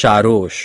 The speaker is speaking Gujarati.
શારોશ